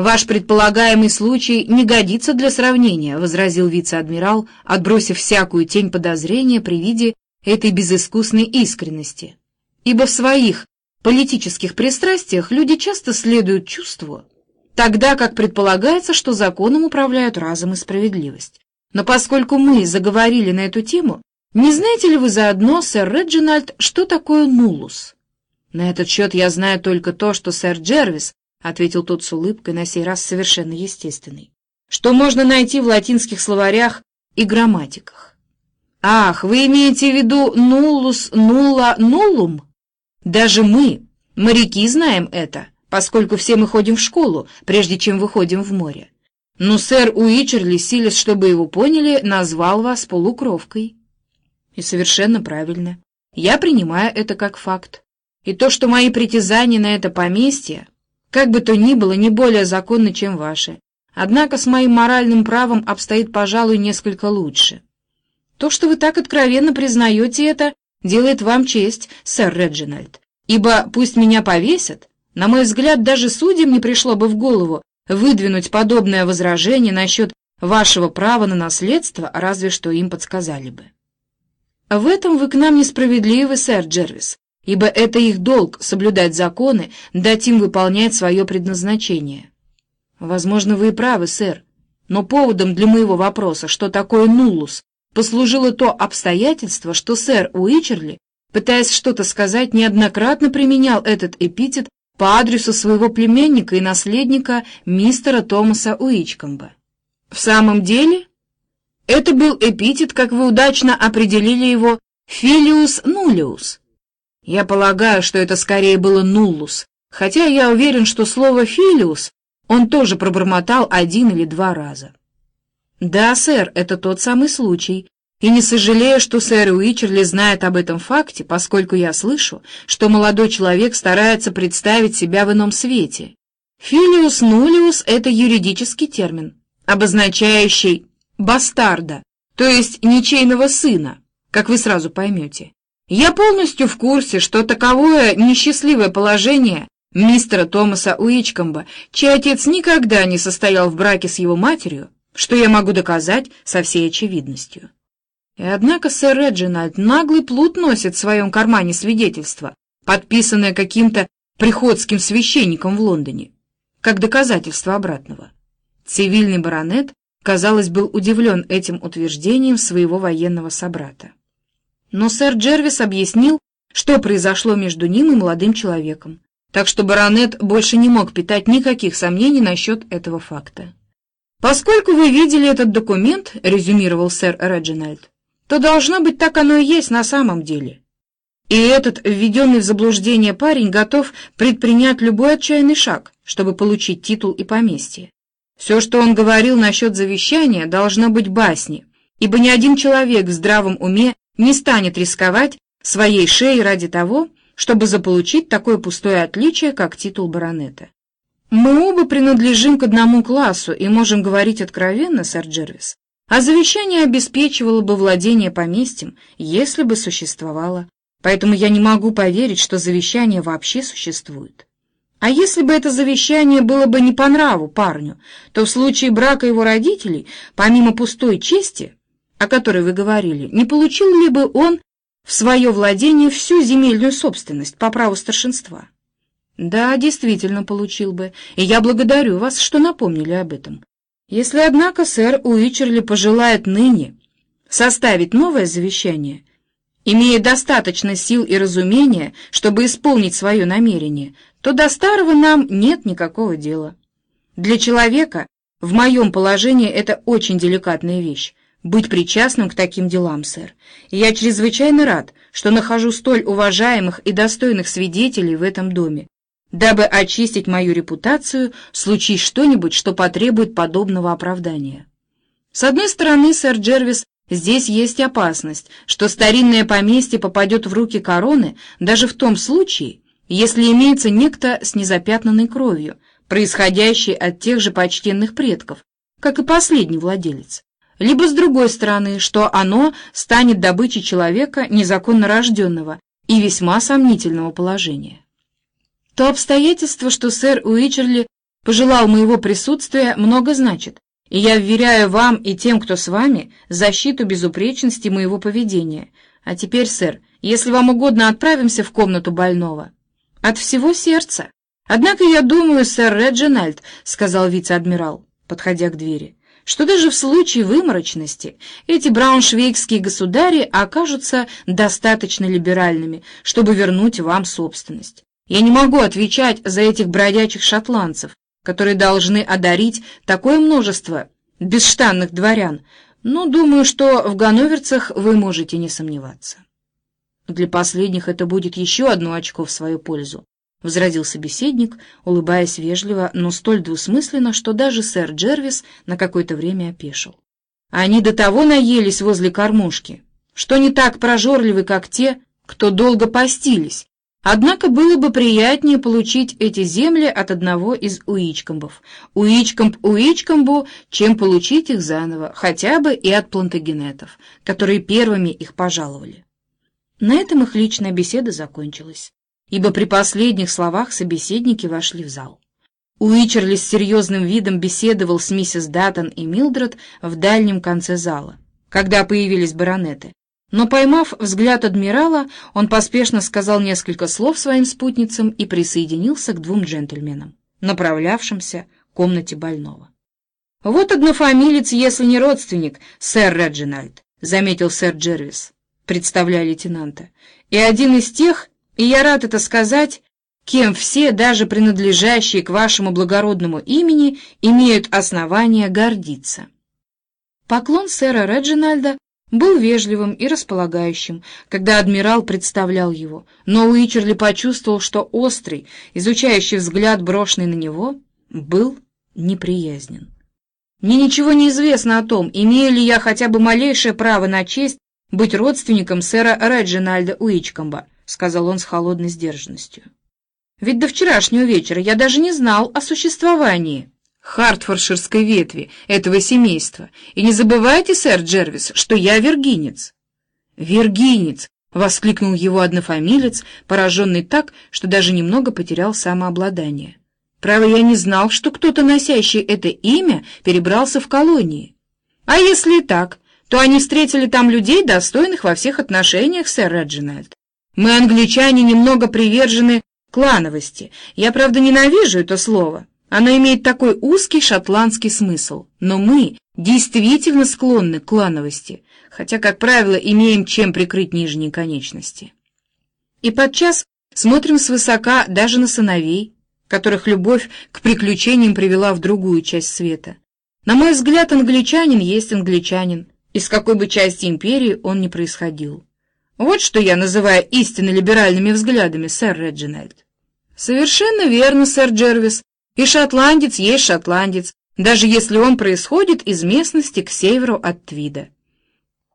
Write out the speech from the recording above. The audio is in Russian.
«Ваш предполагаемый случай не годится для сравнения», — возразил вице-адмирал, отбросив всякую тень подозрения при виде этой безыскусной искренности. «Ибо в своих политических пристрастиях люди часто следуют чувству, тогда как предполагается, что законом управляют разум и справедливость. Но поскольку мы заговорили на эту тему, не знаете ли вы заодно, сэр Реджинальд, что такое нулус? На этот счет я знаю только то, что сэр Джервис, — ответил тот с улыбкой, на сей раз совершенно естественной, — что можно найти в латинских словарях и грамматиках. Ах, вы имеете в виду нулус, нула, нулум? Даже мы, моряки, знаем это, поскольку все мы ходим в школу, прежде чем выходим в море. Но сэр Уичерли, силясь, чтобы его поняли, назвал вас полукровкой. И совершенно правильно. Я принимаю это как факт. И то, что мои притязания на это поместье, как бы то ни было, не более законны, чем ваши. Однако с моим моральным правом обстоит, пожалуй, несколько лучше. То, что вы так откровенно признаете это, делает вам честь, сэр Реджинальд. Ибо пусть меня повесят, на мой взгляд, даже судьям не пришло бы в голову выдвинуть подобное возражение насчет вашего права на наследство, разве что им подсказали бы. В этом вы к нам несправедливы, сэр Джервис, ибо это их долг соблюдать законы, дать им выполнять свое предназначение. Возможно, вы и правы, сэр, но поводом для моего вопроса, что такое нулус, послужило то обстоятельство, что сэр Уичерли, пытаясь что-то сказать, неоднократно применял этот эпитет по адресу своего племянника и наследника мистера Томаса Уичкомба. В самом деле, это был эпитет, как вы удачно определили его, филиус нулиус. Я полагаю, что это скорее было нуллус, хотя я уверен, что слово филиус он тоже пробормотал один или два раза. Да, сэр, это тот самый случай, и не сожалею, что сэр Уичерли знает об этом факте, поскольку я слышу, что молодой человек старается представить себя в ином свете. Филиус нулиус — это юридический термин, обозначающий бастарда, то есть ничейного сына, как вы сразу поймете. Я полностью в курсе, что таковое несчастливое положение мистера Томаса Уичкомба, чей отец никогда не состоял в браке с его матерью, что я могу доказать со всей очевидностью. И однако сэр Реджинальд наглый плут носит в своем кармане свидетельство, подписанное каким-то приходским священником в Лондоне, как доказательство обратного. Цивильный баронет, казалось, был удивлен этим утверждением своего военного собрата. Но сэр Джервис объяснил, что произошло между ним и молодым человеком, так что баронет больше не мог питать никаких сомнений насчет этого факта. «Поскольку вы видели этот документ», — резюмировал сэр Реджинальд, то должно быть так оно и есть на самом деле. И этот введенный в заблуждение парень готов предпринять любой отчаянный шаг, чтобы получить титул и поместье. Все, что он говорил насчет завещания, должно быть басни, ибо ни один человек в здравом уме не станет рисковать своей шеей ради того, чтобы заполучить такое пустое отличие, как титул баронета. Мы оба принадлежим к одному классу и можем говорить откровенно, сэр Джервис, а завещание обеспечивало бы владение поместьем, если бы существовало. Поэтому я не могу поверить, что завещание вообще существует. А если бы это завещание было бы не по нраву парню, то в случае брака его родителей, помимо пустой чести, о которой вы говорили, не получил ли бы он в свое владение всю земельную собственность по праву старшинства? Да, действительно получил бы, и я благодарю вас, что напомнили об этом. Если, однако, сэр Уичерли пожелает ныне составить новое завещание, имея достаточно сил и разумения, чтобы исполнить свое намерение, то до старого нам нет никакого дела. Для человека в моем положении это очень деликатная вещь — быть причастным к таким делам, сэр. И я чрезвычайно рад, что нахожу столь уважаемых и достойных свидетелей в этом доме, дабы очистить мою репутацию, случись что-нибудь, что потребует подобного оправдания. С одной стороны, сэр Джервис, здесь есть опасность, что старинное поместье попадет в руки короны даже в том случае, если имеется некто с незапятнанной кровью, происходящий от тех же почтенных предков, как и последний владелец. Либо с другой стороны, что оно станет добычей человека незаконно рожденного и весьма сомнительного положения. То обстоятельство, что сэр Уичерли пожелал моего присутствия, много значит, и я вверяю вам и тем, кто с вами, защиту безупречности моего поведения. А теперь, сэр, если вам угодно, отправимся в комнату больного. От всего сердца. Однако я думаю, сэр Реджинальд, — сказал вице-адмирал, подходя к двери, — что даже в случае выморочности эти брауншвейгские государи окажутся достаточно либеральными, чтобы вернуть вам собственность. Я не могу отвечать за этих бродячих шотландцев, которые должны одарить такое множество бесштанных дворян, но думаю, что в ганноверцах вы можете не сомневаться. Для последних это будет еще одно очко в свою пользу, — возразил собеседник, улыбаясь вежливо, но столь двусмысленно, что даже сэр Джервис на какое-то время опешил. Они до того наелись возле кормушки, что не так прожорливы, как те, кто долго постились, Однако было бы приятнее получить эти земли от одного из Уичкомбов, Уичкомб Уичкомбу, чем получить их заново, хотя бы и от плантагенетов, которые первыми их пожаловали. На этом их личная беседа закончилась, ибо при последних словах собеседники вошли в зал. Уичерли с серьезным видом беседовал с миссис Даттон и Милдред в дальнем конце зала, когда появились баронеты. Но, поймав взгляд адмирала, он поспешно сказал несколько слов своим спутницам и присоединился к двум джентльменам, направлявшимся к комнате больного. «Вот однофамилец, если не родственник, сэр Реджинальд», — заметил сэр Джервис, представляя лейтенанта, «и один из тех, и я рад это сказать, кем все, даже принадлежащие к вашему благородному имени, имеют основания гордиться». Поклон сэра Реджинальда был вежливым и располагающим, когда адмирал представлял его, но Уичерли почувствовал, что острый, изучающий взгляд, брошенный на него, был неприязнен. «Мне ничего не известно о том, имею ли я хотя бы малейшее право на честь быть родственником сэра Реджинальда Уичкомба», сказал он с холодной сдержанностью. «Ведь до вчерашнего вечера я даже не знал о существовании хартфордширской ветви этого семейства. И не забывайте, сэр Джервис, что я виргинец». «Виргинец!» — воскликнул его однофамилец, пораженный так, что даже немного потерял самообладание. «Право, я не знал, что кто-то, носящий это имя, перебрался в колонии. А если и так, то они встретили там людей, достойных во всех отношениях, сэр Реджинальд. Мы, англичане, немного привержены клановости. Я, правда, ненавижу это слово, оно имеет такой узкий шотландский смысл, но мы действительно склонны к клановости, хотя, как правило, имеем чем прикрыть нижние конечности. И подчас смотрим свысока даже на сыновей, которых любовь к приключениям привела в другую часть света. На мой взгляд, англичанин есть англичанин, из какой бы части империи он ни происходил. Вот что я называю истинно либеральными взглядами, сэр Реджинальд. Совершенно верно, сэр Джервис, и шотландец есть шотландец, даже если он происходит из местности к северу от Твида.